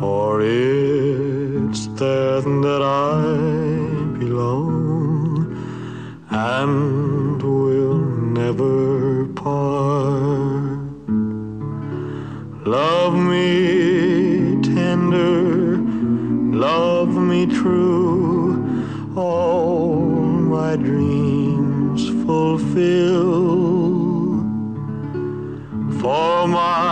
For it's there that I belong and will never part. Love me tender, love me true, all my dreams fulfill. For my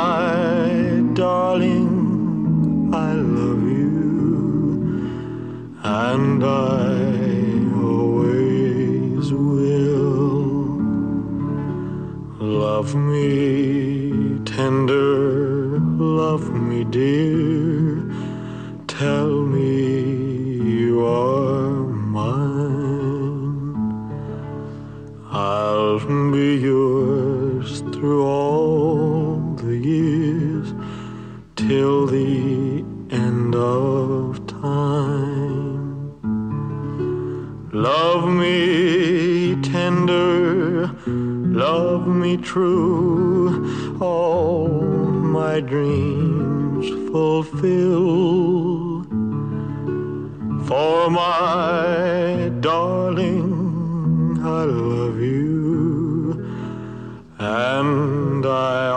and I always will. Love me tender, love me dear, tell me you are mine. I'll be yours through all the years till the end of Love me tender, love me true, all my dreams fulfill. For my darling, I love you, and I